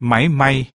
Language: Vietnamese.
máy may.